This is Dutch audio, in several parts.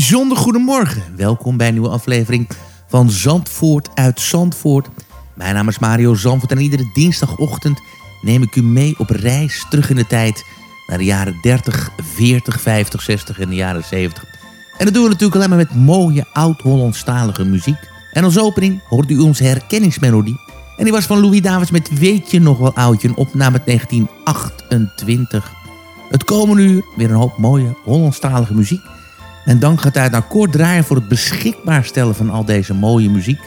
Bijzonder goedemorgen. Welkom bij een nieuwe aflevering van Zandvoort uit Zandvoort. Mijn naam is Mario Zandvoort en iedere dinsdagochtend neem ik u mee op reis terug in de tijd... naar de jaren 30, 40, 50, 60 en de jaren 70. En dat doen we natuurlijk alleen maar met mooie oud-Hollandstalige muziek. En als opening hoort u onze herkenningsmelodie. En die was van Louis Davids met Weet je nog wel oudje, een opname uit 1928. Het komende uur weer een hoop mooie Hollandstalige muziek... En dank gaat uit naar Kort Draaien voor het beschikbaar stellen van al deze mooie muziek.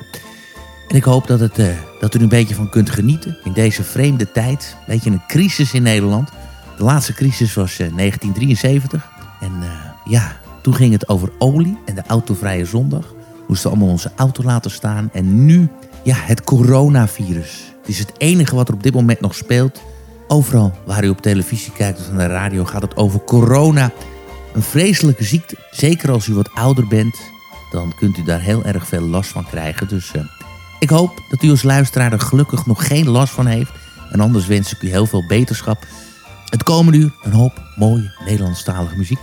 En ik hoop dat, het, uh, dat u er een beetje van kunt genieten in deze vreemde tijd. Een beetje een crisis in Nederland. De laatste crisis was uh, 1973. En uh, ja, toen ging het over olie en de autovrije zondag. Moesten allemaal onze auto laten staan. En nu, ja, het coronavirus. Het is het enige wat er op dit moment nog speelt. Overal waar u op televisie kijkt of aan de radio gaat het over corona. Een vreselijke ziekte. Zeker als u wat ouder bent, dan kunt u daar heel erg veel last van krijgen. Dus uh, ik hoop dat u als luisteraar er gelukkig nog geen last van heeft. En anders wens ik u heel veel beterschap. Het komende uur een hoop mooie Nederlandstalige muziek.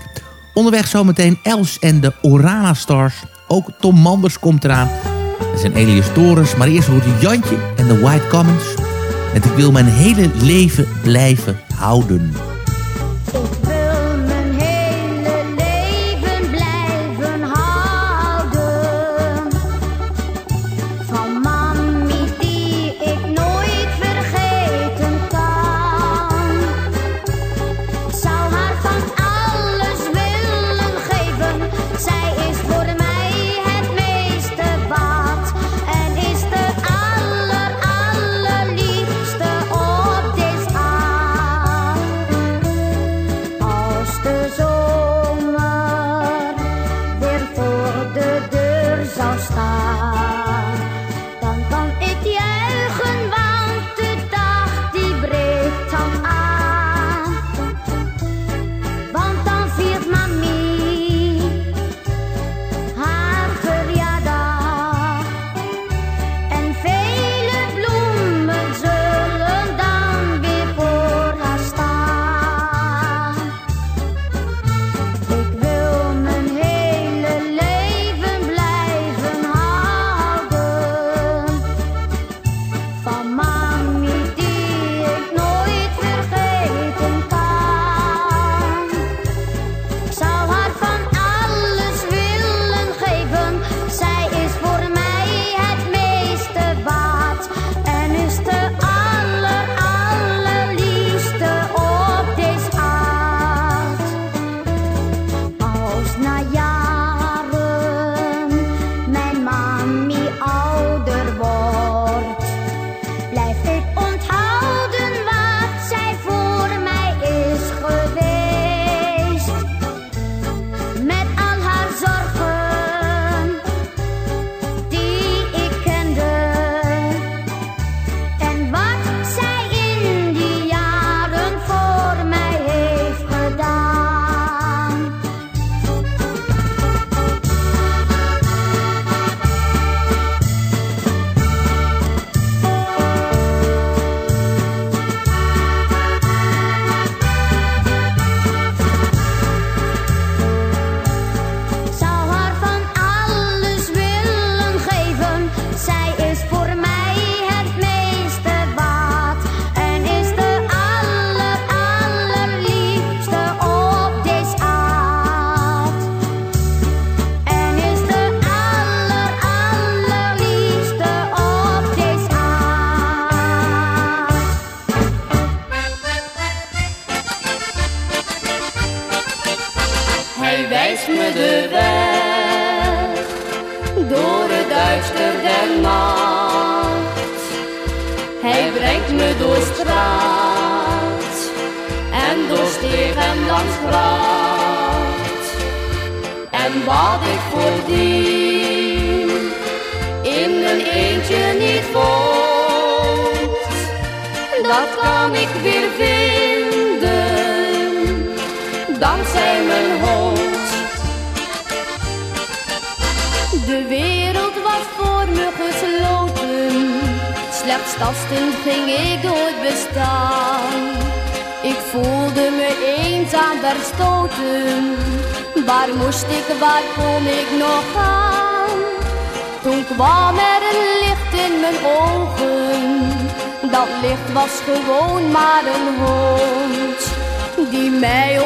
Onderweg zometeen Els en de Orana Stars. Ook Tom Manders komt eraan. Er zijn Elias Torres, maar eerst hoort u Jantje en de White Commons. En ik wil mijn hele leven blijven houden.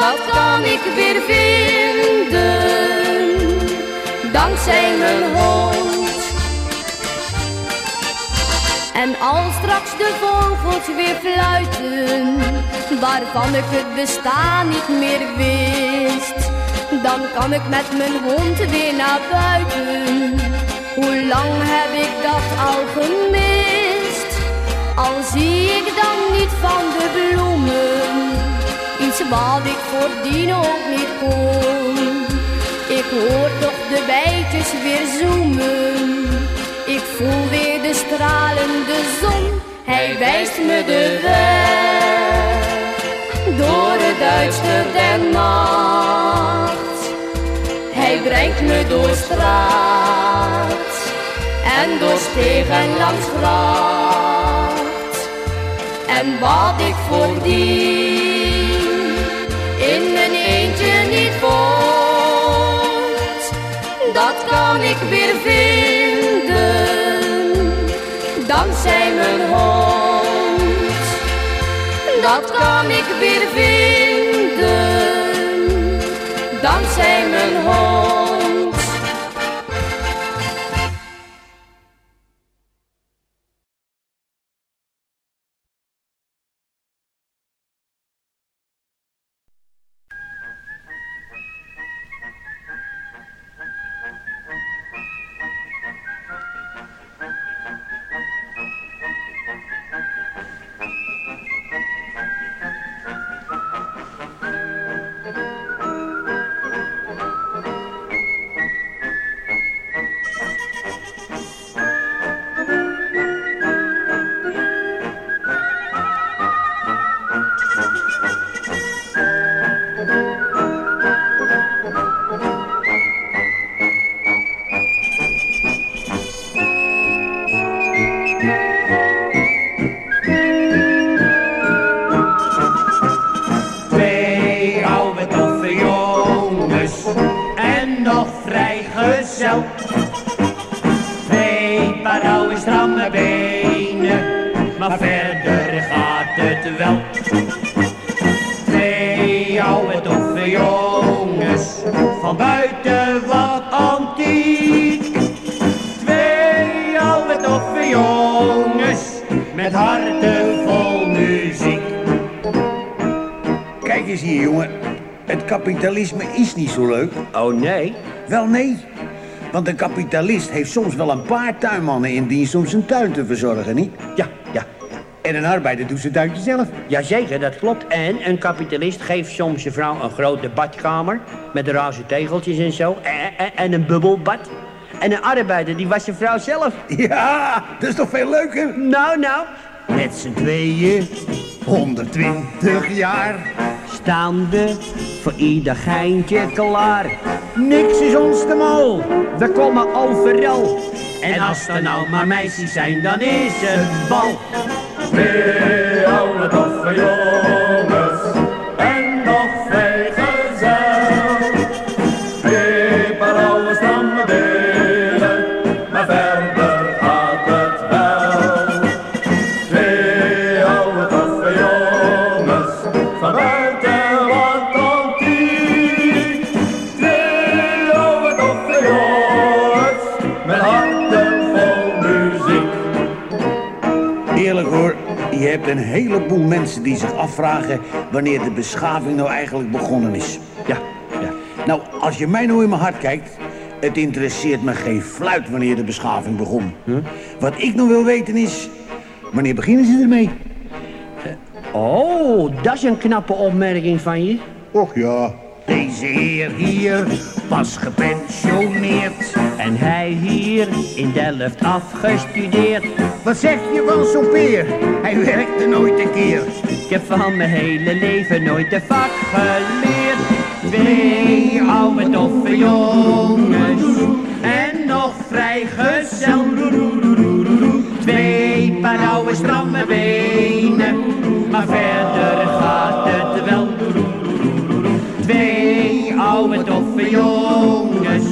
dat kan ik weer vinden. Dankzij mijn hond. En als straks de vogels weer fluiten, waarvan ik het bestaan niet meer wist, dan kan ik met mijn hond weer naar buiten. Hoe lang heb ik dat al gemist? Al zie ik dan niet van de bloemen, iets wat ik voordien ook niet kon. Ik hoor toch de bijtjes weer zoemen. Ik voel weer de stralende zon. Hij wijst me de weg door het duister der nacht. Hij brengt me door straat en door stegen langs gracht. En wat ik voordien kan ik weer vinden, dankzij mijn hond. Dat kan ik weer vinden, dankzij mijn hond. Niet zo leuk. Oh nee? Wel nee. Want een kapitalist heeft soms wel een paar tuinmannen in dienst om zijn tuin te verzorgen, niet? Ja, ja. En een arbeider doet zijn tuintje zelf. Jazeker, dat klopt. En een kapitalist geeft soms zijn vrouw een grote badkamer... met razen tegeltjes en zo. En, en, en een bubbelbad. En een arbeider, die was zijn vrouw zelf. Ja, dat is toch veel leuker? Nou, nou. Met z'n tweeën, 120 jaar. Voor ieder geintje klaar. Niks is ons te mal. We komen overal. En als er nou maar meisjes zijn, dan is het bal. Heleboel mensen die zich afvragen wanneer de beschaving nou eigenlijk begonnen is. Ja, ja. Nou, als je mij nou in mijn hart kijkt, het interesseert me geen fluit wanneer de beschaving begon. Wat ik nog wil weten is, wanneer beginnen ze ermee? Oh, dat is een knappe opmerking van je. Och ja. Deze heer hier was gepensioneerd. En hij hier in Delft afgestudeerd. Wat zeg je van zo'n peer? Hij werkte nooit een keer. Ik heb van mijn hele leven nooit een vak geleerd. Twee oude toffe jongens en nog vrijgezel. Twee paar oude stramme benen, maar verder oude toffe jongens,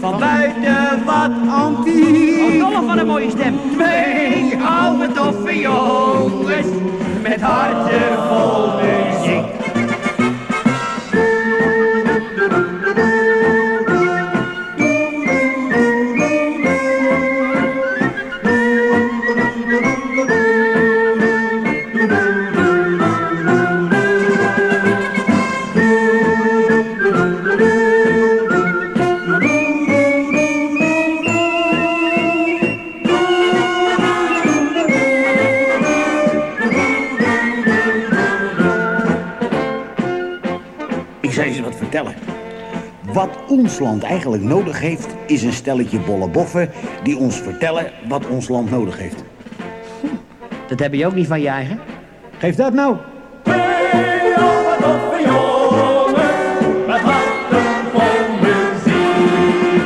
van buiten wat antiek. Oh, van een mooie stem. Twee oude toffe jongens, met harten vol muziek. Ons land eigenlijk nodig heeft, is een stelletje bolle boffen... die ons vertellen wat ons land nodig heeft. Dat heb je ook niet van je eigen. Geef dat nou. Jongens met harten vol muziek.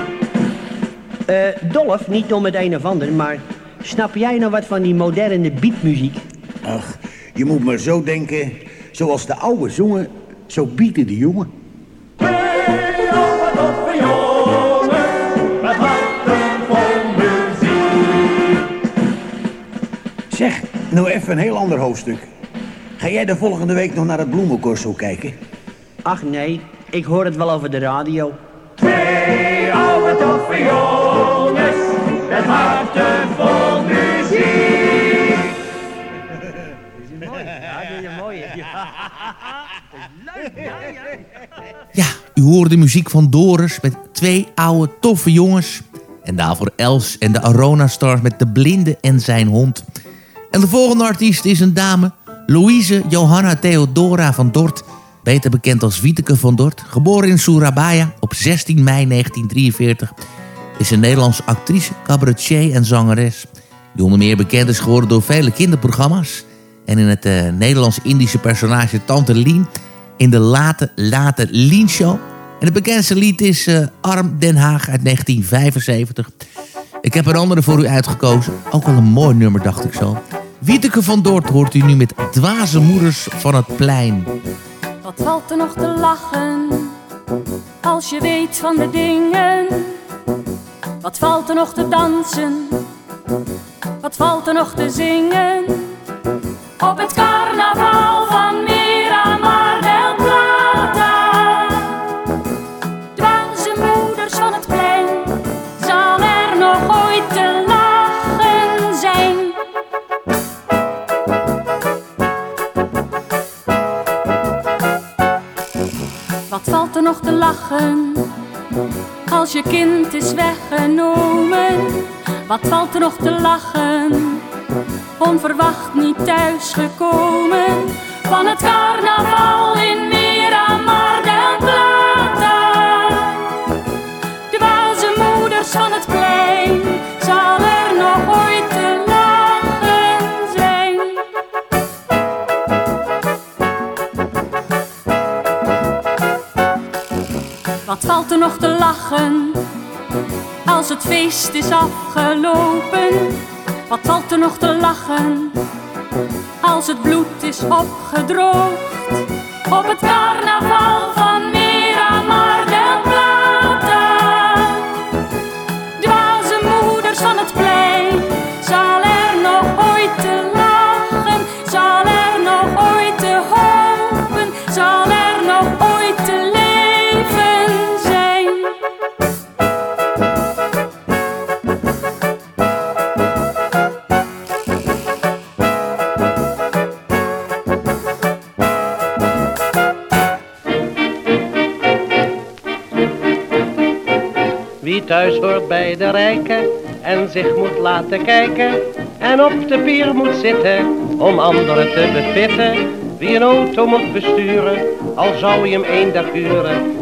Eh, Dolf, niet om het een of ander, maar snap jij nou wat van die moderne beatmuziek? Ach, je moet maar zo denken. Zoals de oude zongen, zo bieten de jongen. Een heel ander hoofdstuk. Ga jij de volgende week nog naar het bloemencorso kijken? Ach nee, ik hoor het wel over de radio. Twee oude toffe jongens met harten vol muziek. Ja, dat is een mooie. Leuk, ja, ja. Ja, u hoorde de muziek van Doris met twee oude toffe jongens. En daarvoor Els en de Arona Stars met De Blinde en zijn hond. En de volgende artiest is een dame, Louise Johanna Theodora van Dort. Beter bekend als Wieteke van Dort. Geboren in Surabaya op 16 mei 1943. Is een Nederlandse actrice, cabaretier en zangeres. Die onder meer bekend is geworden door vele kinderprogramma's. En in het eh, Nederlands-Indische personage Tante Lien in de late, late Lien Show. En het bekendste lied is eh, Arm Den Haag uit 1975. Ik heb een andere voor u uitgekozen. Ook wel een mooi nummer, dacht ik zo. Wieteke van Dort hoort u nu met Dwaze Moeders van het Plein. Wat valt er nog te lachen als je weet van de dingen? Wat valt er nog te dansen? Wat valt er nog te zingen? Op het carnaval je kind is weggenomen? Wat valt er nog te lachen? Onverwacht niet thuisgekomen van het carnaval in Miramar del Plata. Dwaze moeders van het plein, zal er nog ooit te lachen zijn? Wat valt er nog te lachen het feest is afgelopen? Wat valt er nog te lachen als het bloed is opgedroogd? Op het carnaval Thuis hoort bij de rijken en zich moet laten kijken en op de pier moet zitten om anderen te bevitten. Wie een auto moet besturen, al zou je hem één dag huren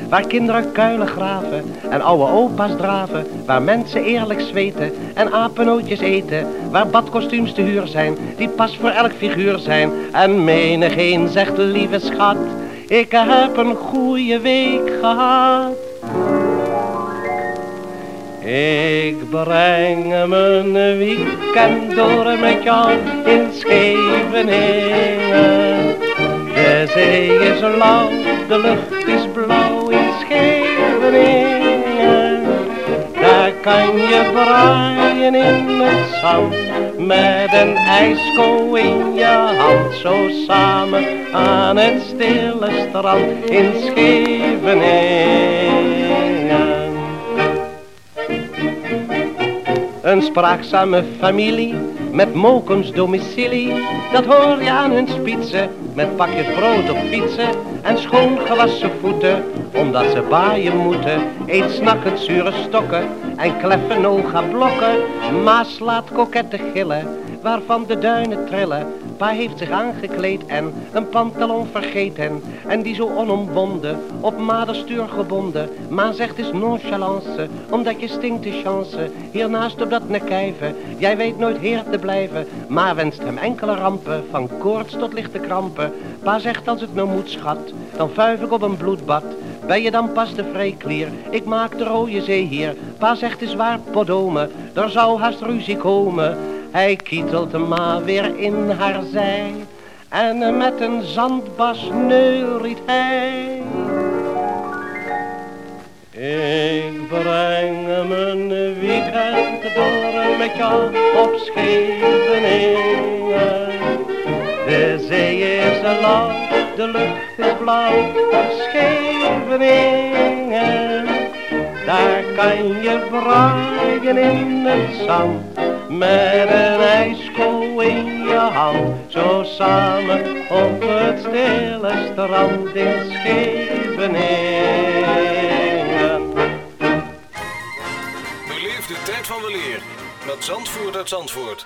waar kinderen kuilen graven en oude opa's draven, waar mensen eerlijk zweten en apennootjes eten, waar badkostuums te huur zijn, die pas voor elk figuur zijn. En menigeen zegt, lieve schat, ik heb een goede week gehad. Ik breng mijn weekend door met jou in Scheveningen. De zee is lauw, de lucht is blauw daar kan je braaien in het zand, met een ijsko in je hand. Zo samen aan het stille strand in Scheveningen. Een spraakzame familie met mokums domicilie. Dat hoor je aan hun spitsen met pakjes brood op fietsen en schoon gewassen voeten. Omdat ze baaien moeten, eet snakkend zure stokken en kleffen oga blokken. Ma slaat kokette gillen waarvan de duinen trillen. Pa heeft zich aangekleed en een pantalon vergeten. En die zo onomwonden, op maderstuur gebonden. Ma zegt is nonchalance, omdat je stinkt de chance. Hiernaast op dat nekijven, jij weet nooit heer te blijven. Ma wenst hem enkele rampen, van koorts tot lichte krampen. Pa zegt als het nou moet schat, dan vuif ik op een bloedbad. Ben je dan pas de vrijklier? Ik maak de rode zee hier. Pa zegt is waar podome, er zou haast ruzie komen. Hij kietelt maar weer in haar zij. En met een zandbas neuriet hij. Ik breng mijn weekend door met jou op Scheveningen. De zee is lauw, de lucht is blauw op Scheveningen. Daar kan je braaien in het zand met een ijskool in je hand. Zo samen op het stille strand in Scheveningen. Beleef de tijd van weleer met Zandvoort uit Zandvoort.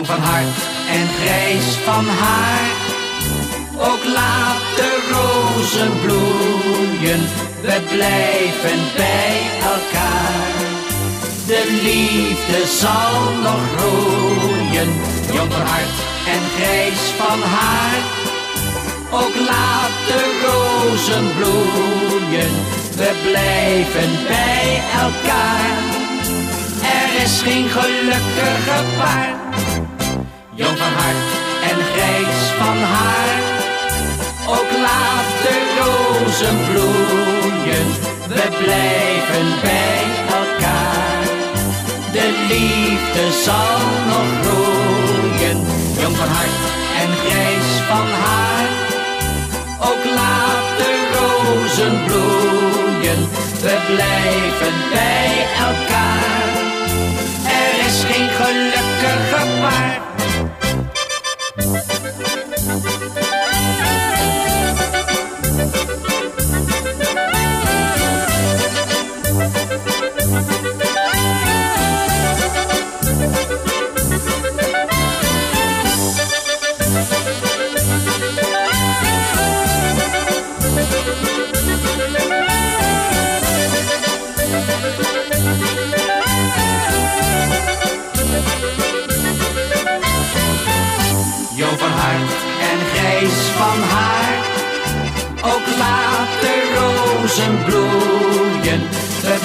Jong van hart en grijs van haar. Ook laat de rozen bloeien, we blijven bij elkaar. De liefde zal nog groeien, jong van hart en grijs van haar. Ook laat de rozen bloeien, we blijven bij elkaar. Er is geen gelukkiger paar, jong van hart en grijs van haar. Ook laat de rozen bloeien, we blijven bij elkaar. De liefde zal nog groeien, jong van hart en grijs van haar. Ook laat de rozen bloeien, we blijven bij elkaar. Er is geen gelukkiger paar.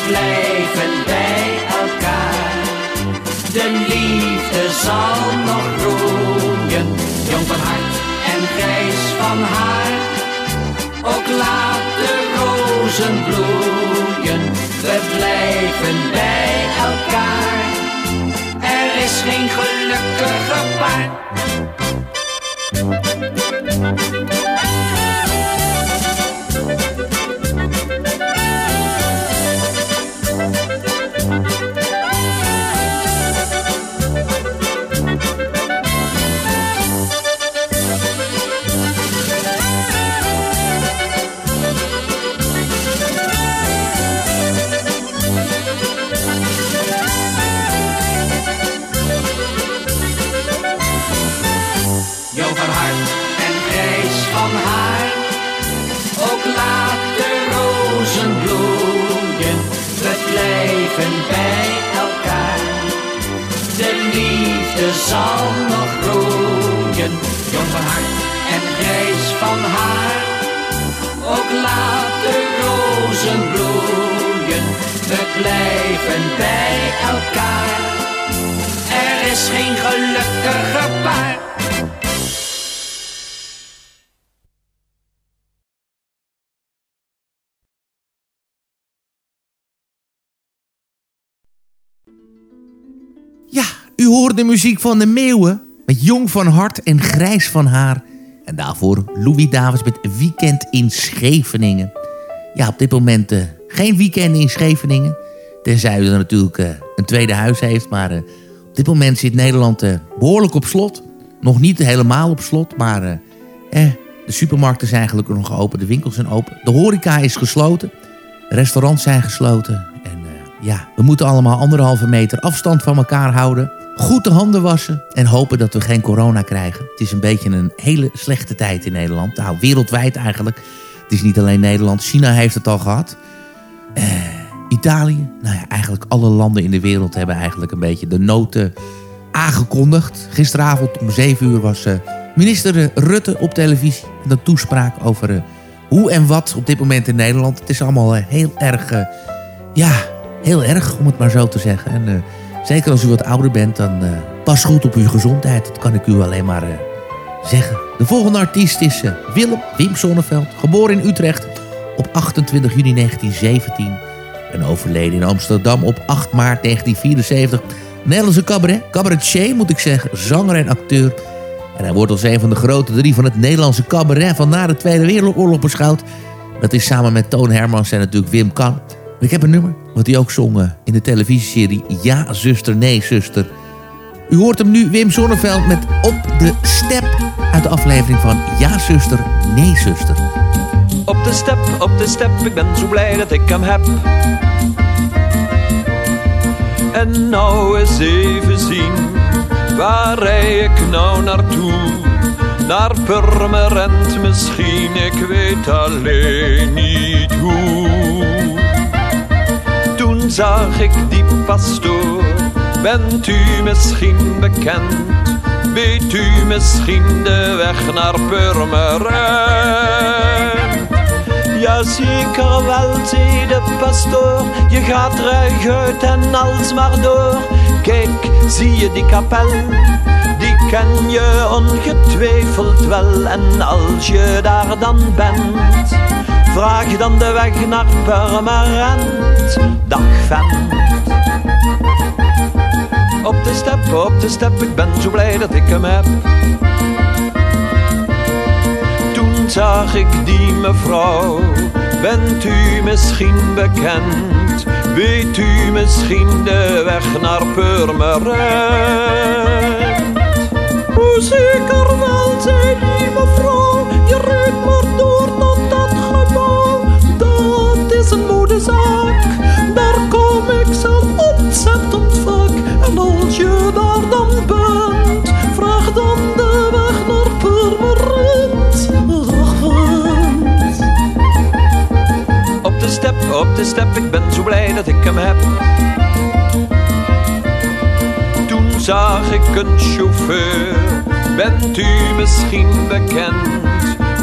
Blijven bij elkaar. De liefde zal nog groeien, jong van hart en grijs van haar. Ook laat de rozen bloeien, we blijven bij elkaar. Er is geen gelukkiger paar. Zal nog groeien. Jong van hart en grijs van haar. Ook laat de rozen bloeien. We blijven bij elkaar. Er is geen gelukkiger paar. De muziek van de Meeuwen. Met Jong van Hart en Grijs van Haar. En daarvoor Louis Davids met Weekend in Scheveningen. Ja, op dit moment eh, geen weekend in Scheveningen. Tenzij u er natuurlijk eh, een tweede huis heeft. Maar eh, op dit moment zit Nederland eh, behoorlijk op slot. Nog niet helemaal op slot, maar eh, de supermarkten zijn gelukkig nog open. De winkels zijn open. De horeca is gesloten. Restaurants zijn gesloten. Ja, we moeten allemaal anderhalve meter afstand van elkaar houden. Goed de handen wassen en hopen dat we geen corona krijgen. Het is een beetje een hele slechte tijd in Nederland. Nou, wereldwijd eigenlijk. Het is niet alleen Nederland. China heeft het al gehad. Eh, Italië. Nou ja, eigenlijk alle landen in de wereld hebben eigenlijk een beetje de noten aangekondigd. Gisteravond om 7 uur was eh, minister eh, Rutte op televisie. Met een toespraak over hoe en wat op dit moment in Nederland. Het is allemaal heel erg, ja, heel erg om het maar zo te zeggen. En eh, zeker als u wat ouder bent, dan eh, pas goed op uw gezondheid. Dat kan ik u alleen maar eh, zeggen. De volgende artiest is Willem Wim Sonneveld. Geboren in Utrecht op 28 juni 1917. En overleden in Amsterdam op 8 maart 1974. Nederlandse cabaret, cabaretier moet ik zeggen, zanger en acteur. En hij wordt als een van de grote drie van het Nederlandse cabaret van na de Tweede Wereldoorlog beschouwd. Dat is samen met Toon Hermans en natuurlijk Wim Kan. Ik heb een nummer wat hij ook zong in de televisieserie Ja, zuster, nee, zuster. U hoort hem nu, Wim Zonneveld, met Op de Step uit de aflevering van Ja, zuster, nee, zuster. Op de step, op de step, ik ben zo blij dat ik hem heb. En nou eens even zien, waar rij ik nou naartoe? Naar Purmerend misschien, ik weet alleen niet hoe. Zag ik die pastoor, bent u misschien bekend? Weet u misschien de weg naar Purmerend? Ja, zeker wel, zei de pastoor. Je gaat ruig en alsmaar door. Kijk, zie je die kapel? Die ken je ongetwijfeld wel. En als je daar dan bent, vraag dan de weg naar Purmerend. Dag vent. Op de step, op de step, ik ben zo blij dat ik hem heb. Toen zag ik die mevrouw, bent u misschien bekend? Weet u misschien de weg naar Purmerend? Hoe zeker wel, zei die mevrouw, je rijdt maar daar kom ik zelf ontzettend vaak. En als je daar dan bent, vraag dan de weg naar. Purmerend. Op de step, op de step, ik ben zo blij dat ik hem heb. Toen zag ik een chauffeur, bent u misschien bekend?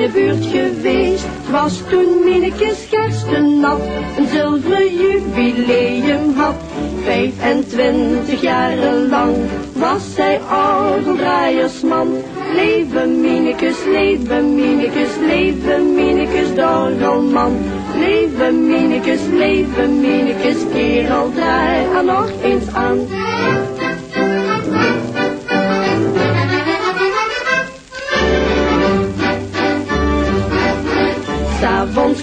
kleine buurt geweest. Was toen Minnekes Gerstenaf een zilveren jubileum had. 25 jaren lang was zij orgeldraaiersman. Leven Minekes, leven Minekes, leven Minekes, dorgelman. Leven Minekes, leven Minekes, kerel, draai er nog eens aan.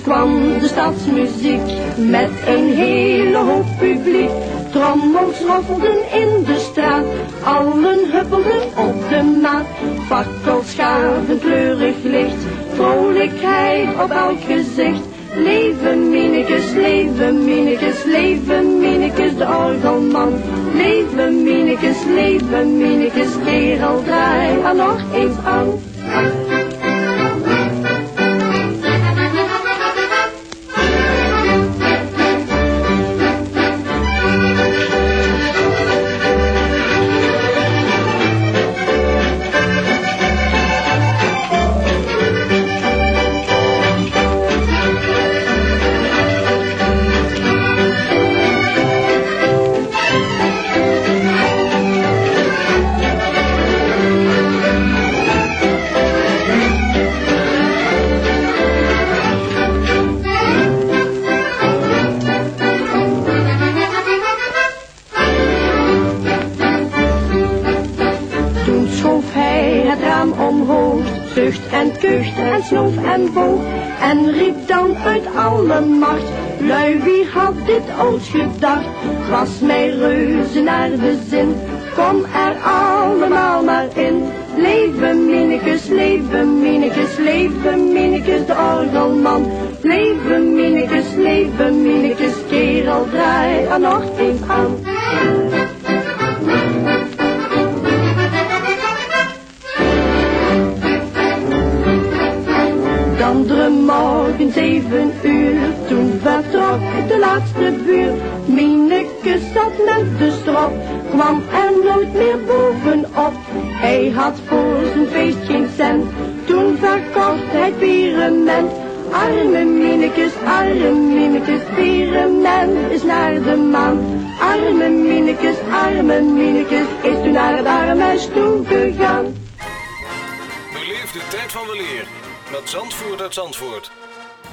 Kwam de stadsmuziek met een hele hoop publiek. Trommels roffelden in de straat, allen huppelden op de maat. Fakkels gaven kleurig licht, vrolijkheid op elk gezicht. Leven Minekes, leven Minekes, leven Minekes de orgelman. Leven Minekes, leven Minekes, kerel draai er nog eens aan. En snoof en riep dan uit alle macht, lui wie had dit ooit gedacht? Was mij reuze naar de zin, kom er allemaal maar in. Leven Minekes, leven Minekes, leven Minekes de orgelman. Leven Minekes, leven Minekes, kerel draai er nog eens aan. Zeven uur, toen vertrok de laatste buur. Mineke zat met de strop, kwam er nooit meer bovenop. Hij had voor zijn feest geen cent, toen verkocht hij pirement. Arme Minekes, arme Minekes, pirement is naar de maan. Arme Minekes, arme Minekes, is toen naar het armhuis toe gegaan. Beleef de tijd van weleer met Zandvoort uit Zandvoort.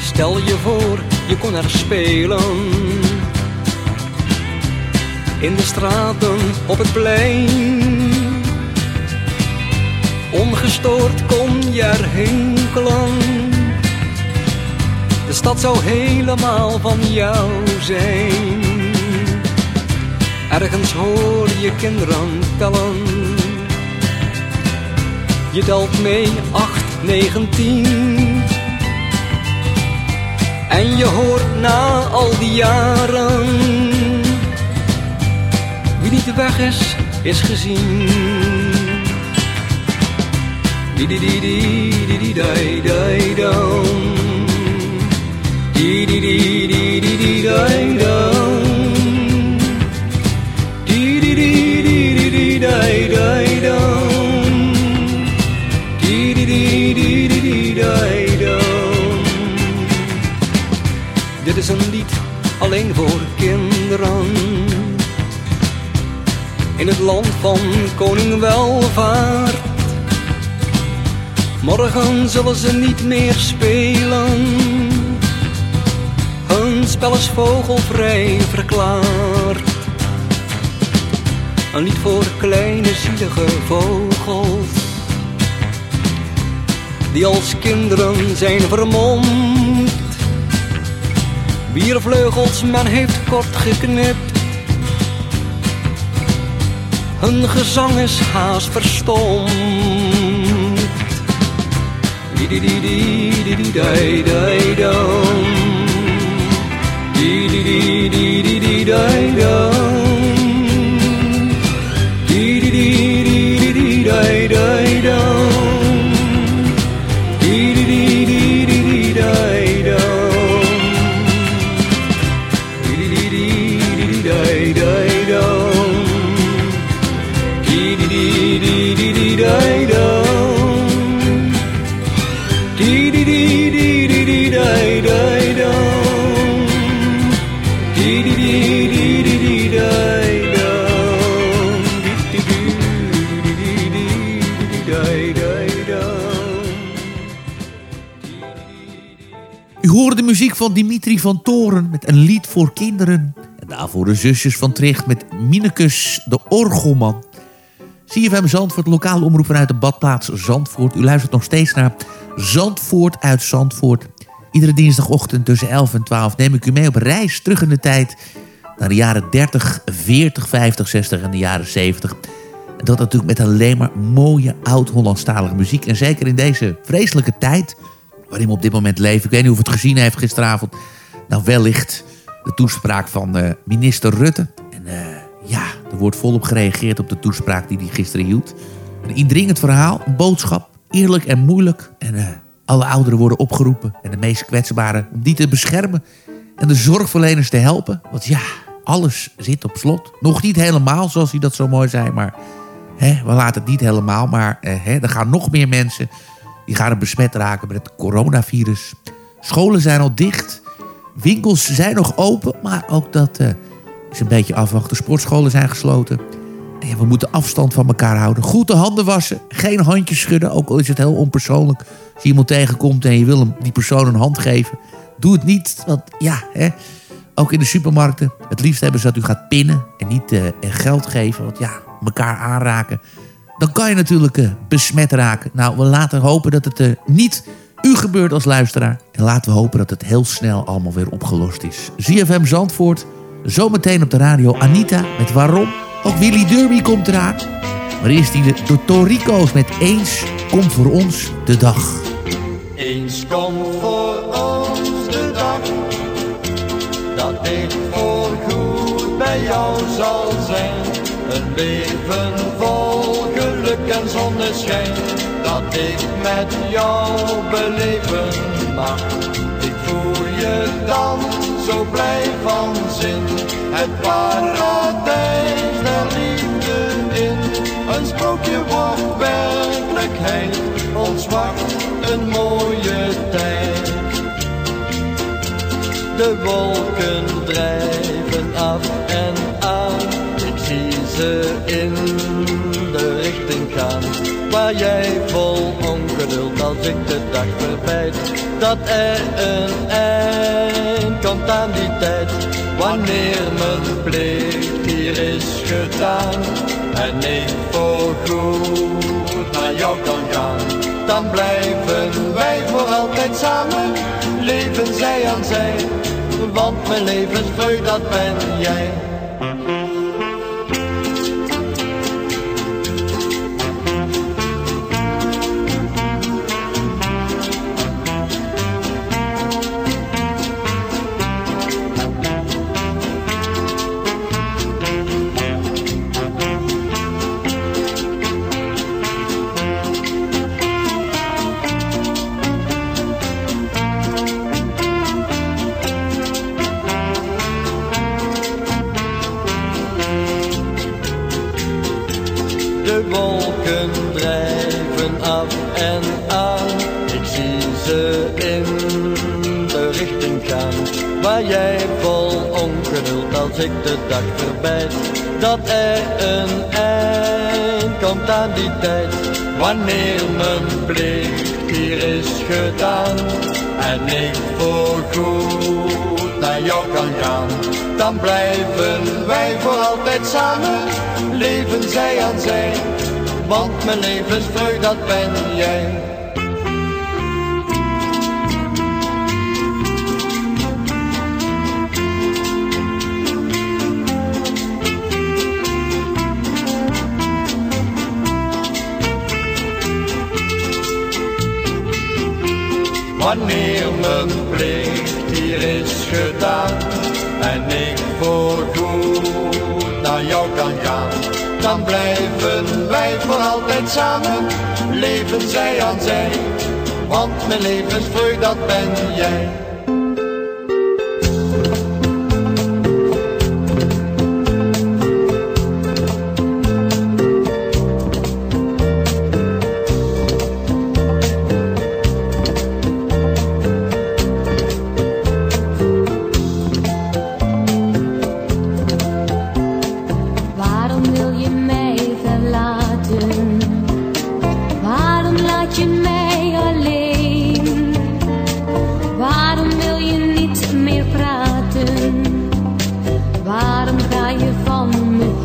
Stel je voor er spelen. In de straten, op het plein. Ongestoord kon je er hinkelen. De stad zou helemaal van jou zijn. Ergens hoor je kinderen tellen. Je telt mee 8, 19. En je hoort na al die jaren. Wie niet weg is, is gezien. Di. Dit is een lied alleen voor kinderen. In het land van koning welvaart Morgen zullen ze niet meer spelen. Hun spel is vogelvrij verklaard. Een lied voor kleine zielige vogels. Die als kinderen zijn vermomd. Wier vleugels men heeft kort geknipt. Hun gezang is haast verstomd. Dee dee dee dee dee dee die die dum. Dee dee dee dee dee dee die dum. Dee dee dee dee dee dee die die. Van Dimitri van Toren met een lied voor kinderen. En daarvoor de zusjes van Tricht met Minecus de Orgelman. CFM Zandvoort, lokale omroep vanuit de badplaats Zandvoort. U luistert nog steeds naar Zandvoort uit Zandvoort. Iedere dinsdagochtend tussen 11 en 12 neem ik u mee op reis terug in de tijd... naar de jaren 30, 40, 50, 60 en de jaren 70. En dat natuurlijk met alleen maar mooie oud-Hollandstalige muziek. En zeker in deze vreselijke tijd waarin we op dit moment leven. Ik weet niet of het gezien heeft gisteravond. Nou, wellicht de toespraak van eh, minister Rutte. En eh, ja, er wordt volop gereageerd op de toespraak die hij gisteren hield. Een indringend verhaal, een boodschap, eerlijk en moeilijk. En eh, alle ouderen worden opgeroepen en de meest kwetsbaren om die te beschermen. En de zorgverleners te helpen. Want ja, alles zit op slot. Nog niet helemaal zoals hij dat zo mooi zei, maar hè, we laten het niet helemaal. Maar hè, er gaan nog meer mensen die gaan besmet raken met het coronavirus. Scholen zijn al dicht. Winkels zijn nog open, maar ook dat eh, is een beetje afwachten. Sportscholen zijn gesloten. En ja, we moeten afstand van elkaar houden. Goed de handen wassen. Geen handjes schudden, ook al is het heel onpersoonlijk. Als je iemand tegenkomt en je wil hem die persoon een hand geven... doe het niet, want ja, hè, ook in de supermarkten. Het liefst hebben ze dat u gaat pinnen en niet eh, geld geven. Want ja, elkaar aanraken dan kan je natuurlijk uh, besmet raken. Nou, we laten hopen dat het uh, niet u gebeurt als luisteraar. En laten we hopen dat het heel snel allemaal weer opgelost is. ZFM Zandvoort, zometeen op de radio Anita met Waarom. Ook Willy Derby komt eraan. Maar eerst die de, Torico's met Eens komt voor ons de dag. Eens komt voor ons de dag Dat ik voorgoed bij jou zal zijn Een leven vol geluk en zonneschijn Dat ik met jou beleven mag. Ik voel je dan zo blij van zin. Het paradijs der liefde in. Een sprookje wordt werkelijkheid. Ons wacht een mooie tijd. De wolken drijven af en aan ze in de richting gaan Waar jij vol ongeduld als ik de dag verwijt dat er een eind komt aan die tijd. Wanneer mijn plicht hier is gedaan en ik voorgoed naar jou kan gaan. Dan blijven wij voor altijd samen, leven zij aan zij. Want mijn levensvreugd dat ben jij. Ik de dag verbijd. Dat er een eind komt aan die tijd. Wanneer mijn plicht hier is gedaan. En ik voorgoed naar jou kan gaan. Dan blijven wij voor altijd samen. Leven zij aan zij. Want mijn levensvreugd dat ben jij. Mijn plicht. Hier is gedaan en ik voorgoed naar jou kan gaan, dan blijven wij voor altijd samen, leven zij aan zij, want mijn levensvreugd dat ben jij. Waarom ga je van me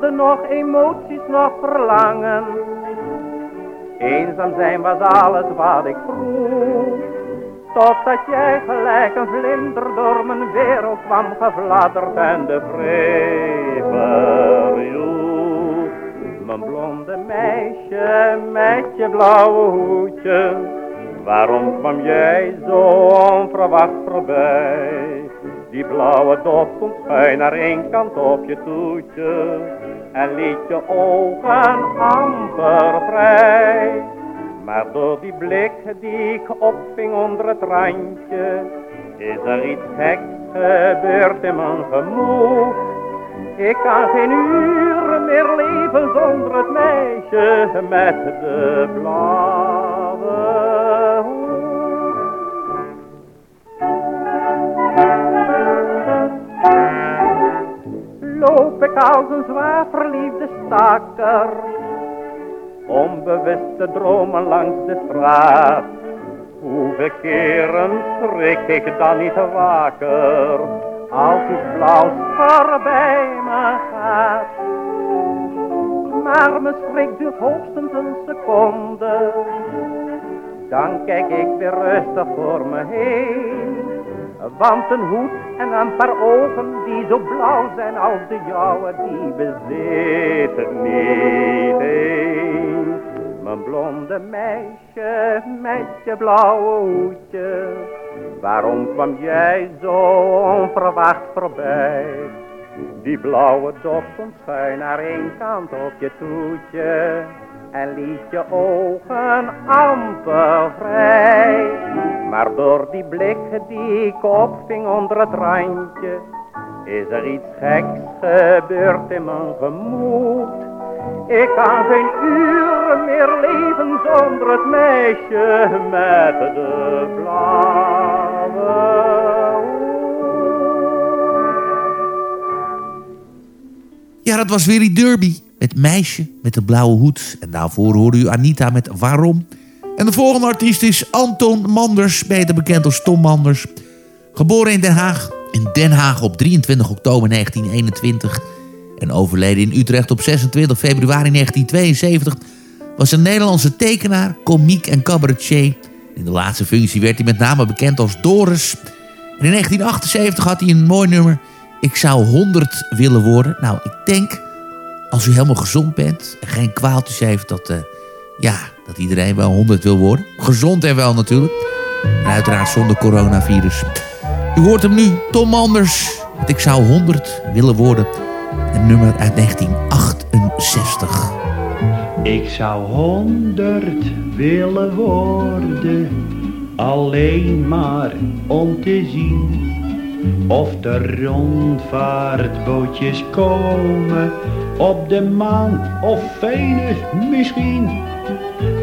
Nog emoties, nog verlangen. Eenzaam zijn was alles wat ik vroeg. Totdat jij gelijk een vlinder door mijn wereld kwam gefladderd en de verjoeg. Mijn blonde meisje met je blauwe hoedje, waarom kwam jij zo onverwacht voorbij? Die blauwe dot komt schuin naar één kant op je toetje en liet je ogen amper vrij. Maar door die blik die ik opving onder het randje, is er iets geks gebeurd in mijn gemoed. Ik kan geen uur meer leven zonder het meisje met de blauwe Loop ik als een zwaar verliefde staker onbewust te dromen langs de straat. Hoeveel keren schrik ik dan niet waker, als iets blauws voorbij me gaat. Maar mijn schrik duurt hoogstens een seconde, dan kijk ik weer rustig voor me heen. Want een hoed en een paar ogen die zo blauw zijn als de jouwe, die bezit het niet eens. Mijn blonde meisje met je blauwe hoedje, waarom kwam jij zo onverwacht voorbij? Die blauwe dop komt schuin naar één kant op je toetje en liet je ogen amper vrij. Maar door die blik die ik opving onder het randje, is er iets geks gebeurd in mijn gemoed. Ik kan geen uur meer leven zonder het meisje met de blauwe Ja, dat was Willy Derby. Het meisje met de blauwe hoed. En daarvoor hoorde u Anita met Waarom. En de volgende artiest is Anton Manders, beter bekend als Tom Manders. Geboren in Den Haag. In Den Haag op 23 oktober 1921. En overleden in Utrecht op 26 februari 1972. Was een Nederlandse tekenaar, komiek en cabaretier. In de laatste functie werd hij met name bekend als Doris. En in 1978 had hij een mooi nummer. Ik zou 100 willen worden. Nou, ik denk als u helemaal gezond bent en geen kwaaltjes heeft, dat, uh, ja, dat iedereen wel 100 wil worden. Gezond en wel natuurlijk. En uiteraard zonder coronavirus. U hoort hem nu, Tom Anders. met Ik zou 100 willen worden. Een nummer uit 1968. Ik zou 100 willen worden. Alleen maar om te zien of de rondvaartbootjes komen op de maan of Venus misschien.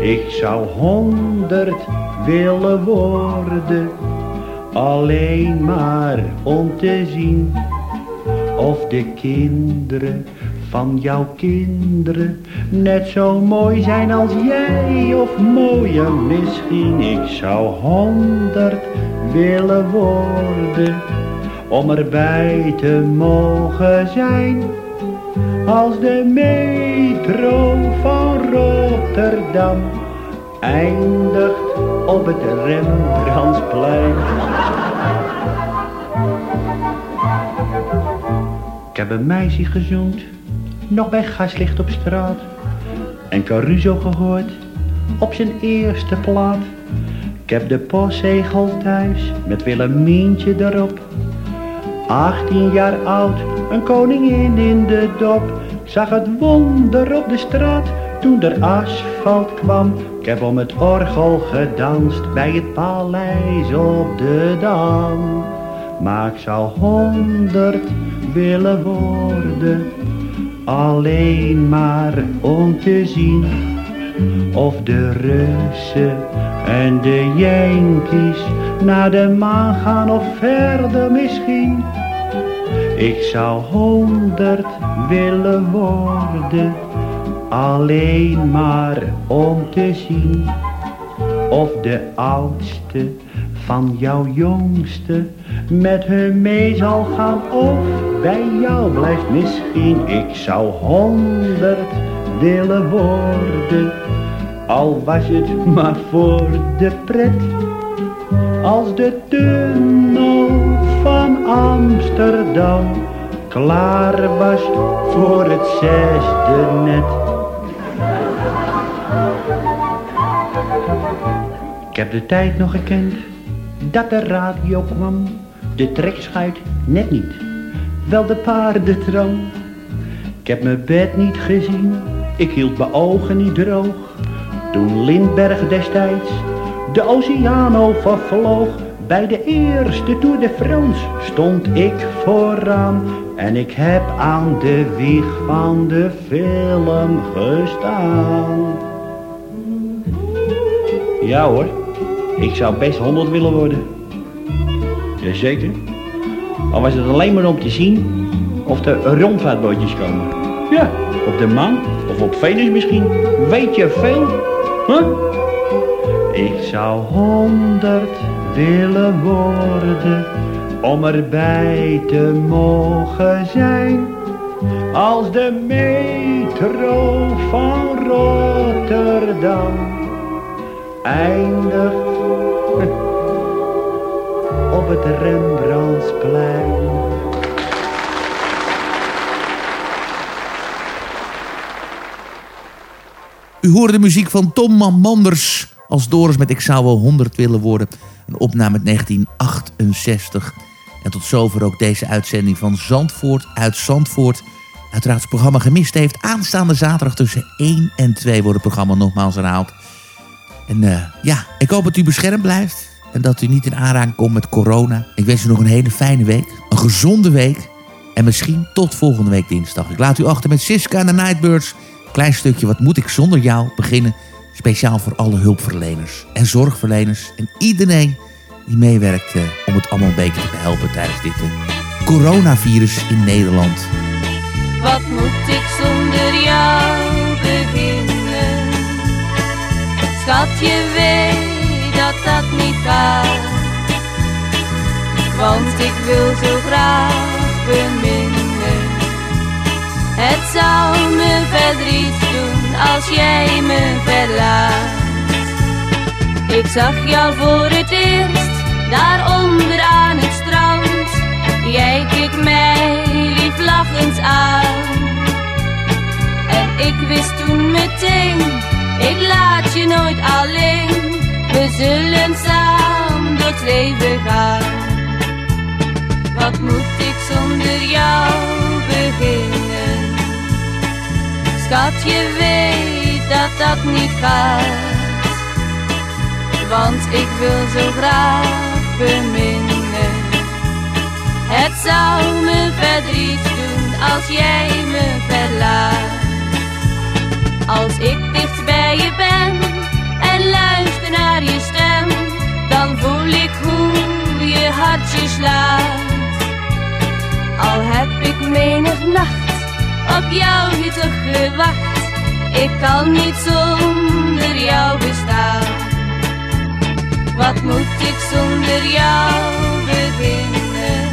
Ik zou honderd willen worden, alleen maar om te zien of de kinderen van jouw kinderen net zo mooi zijn als jij of mooier misschien. Ik zou honderd willen worden om erbij te mogen zijn. Als de metro van Rotterdam eindigt op het Rembrandtsplein. Ik heb een meisje gezoend, nog bij gaslicht op straat. En Caruso gehoord, op zijn eerste plaat. Ik heb de postzegel thuis, met Willemientje erop. 18 jaar oud, een koningin in de dop. Zag het wonder op de straat toen er asfalt kwam. Ik heb om het orgel gedanst bij het paleis op de Dam. Maar ik zou honderd willen worden, alleen maar om te zien of de Russen en de Yankees naar de maan gaan of verder misschien. Ik zou honderd willen worden, alleen maar om te zien of de oudste van jouw jongste met hun mee zal gaan of bij jou blijft misschien. Ik zou honderd willen worden, al was het maar voor de pret. Als de tunnel van Amsterdam klaar was voor het zesde net. Ik heb de tijd nog gekend dat de radio kwam, de trekschuit net niet, wel de paardentram. Ik heb mijn bed niet gezien, ik hield mijn ogen niet droog. Toen Lindbergh destijds de Oceano vervloog, bij de eerste Tour de France stond ik vooraan. En ik heb aan de wieg van de film gestaan. Ja hoor, ik zou best 100 willen worden. Jazeker. Al was het alleen maar om te zien of er rondvaartbootjes komen. Ja, op de maan of op Venus misschien. Weet je veel? Huh? Ik zou honderd willen worden om erbij te mogen zijn. Als de metro van Rotterdam eindigt op het Rembrandtsplein. U hoorde de muziek van Tom Manders als Doris met Ik zou wel 100 willen worden. Een opname uit 1968. En tot zover ook deze uitzending van Zandvoort uit Zandvoort. Uiteraard het programma gemist heeft. Aanstaande zaterdag tussen 1 en 2 wordt het programma nogmaals herhaald. En eh, ja, ik hoop dat u beschermd blijft. En dat u niet in aanraking komt met corona. Ik wens u nog een hele fijne week. Een gezonde week. En misschien tot volgende week dinsdag. Ik laat u achter met Siska en de Nightbirds. Klein stukje Wat moet ik zonder jou beginnen. Speciaal voor alle hulpverleners en zorgverleners. En iedereen die meewerkt om het allemaal een beetje te helpen tijdens dit eh, coronavirus in Nederland. Wat moet ik zonder jou beginnen? Schat, je weet dat dat niet gaat. Want ik wil zo graag beminnen. Het zou me verdriet doen als jij me verlaat. Ik zag jou voor het eerst, daaronder aan het strand. Jij keek mij lief lachend aan. En ik wist toen meteen, ik laat je nooit alleen. We zullen samen door het leven gaan. Wat moet ik zonder jou Schat, je weet dat dat niet gaat. Want ik wil zo graag beminnen. Het zou me verdriet doen als jij me verlaat. Als ik dicht bij je ben en luister naar je stem, dan voel ik hoe je hartje slaat. Al heb ik menig nacht op jou hitte gewacht. Ik kan niet zonder jou bestaan. Wat moet ik zonder jou beginnen?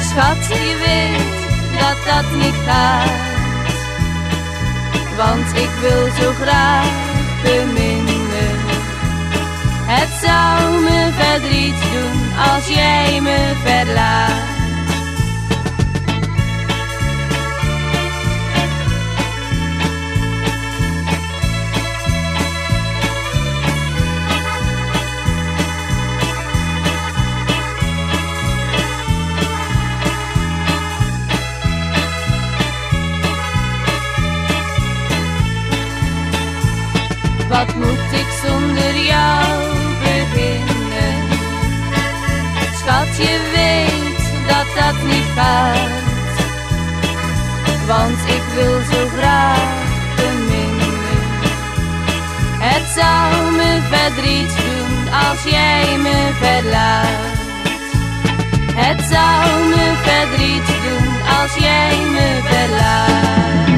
Schat, je weet dat dat niet gaat. Want ik wil zo graag beminnen. Het zou me verdriet doen als jij me verlaat. Wat moet ik zonder jou beginnen? Schat, je weet dat dat niet gaat. Want ik wil zo graag beminnen. Het zou me verdriet doen als jij me verlaat. Het zou me verdriet doen als jij me verlaat.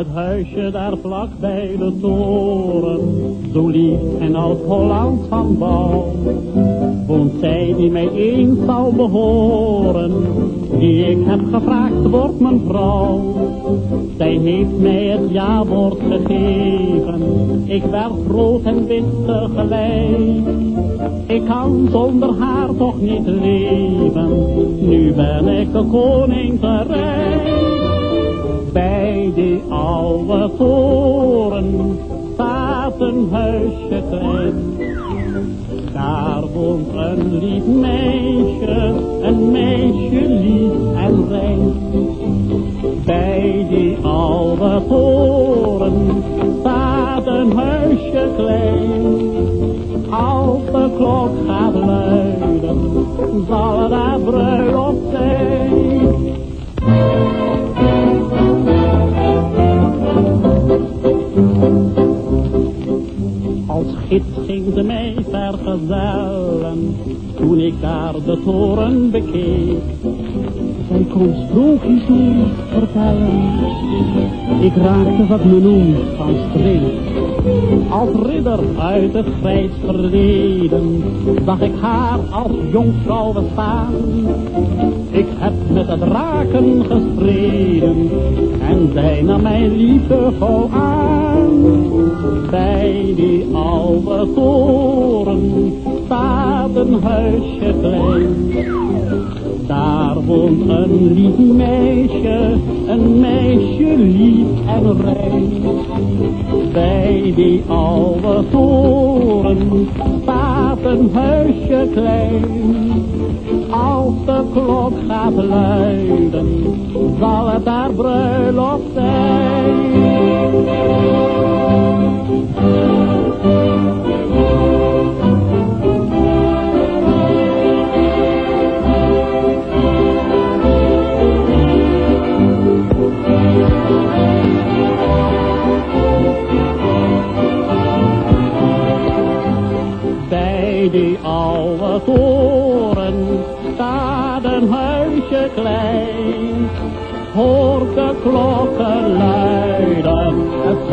Het huisje daar vlak bij de toren, zo lief en oud-Holland van bouw, woont zij die mij eens zou behoren, die ik heb gevraagd wordt mijn vrouw. Zij heeft mij het ja-woord gegeven, ik werd rood en wit tegelijk. Ik kan zonder haar toch niet leven, nu ben ik de koning te rijk. Bij die oude toren staat een huisje klein. Daar woont een lief meisje, een meisje lief en rein. Bij die oude toren staat een huisje klein. Als de klok gaat luiden, zal daar bruiloft ze mij vergezellen, toen ik daar de toren bekeek. Zij kon sprookjes doen vertellen, ik raakte wat men noemt van streek. Als ridder uit het grijs verleden, zag ik haar als jonkvrouw bestaan. Ik heb met het raken gestreden, en zij nam mijn liefde vol aan. Bij die oude toren staat een huisje klein. Daar woont een lief meisje, een meisje lief en rein. Bij die oude toren staat een huisje klein. Als de klok gaat luiden, zal het daar bruiloft zijn. hoge toren staat een huisje klein. Hoor de klokken luiden, het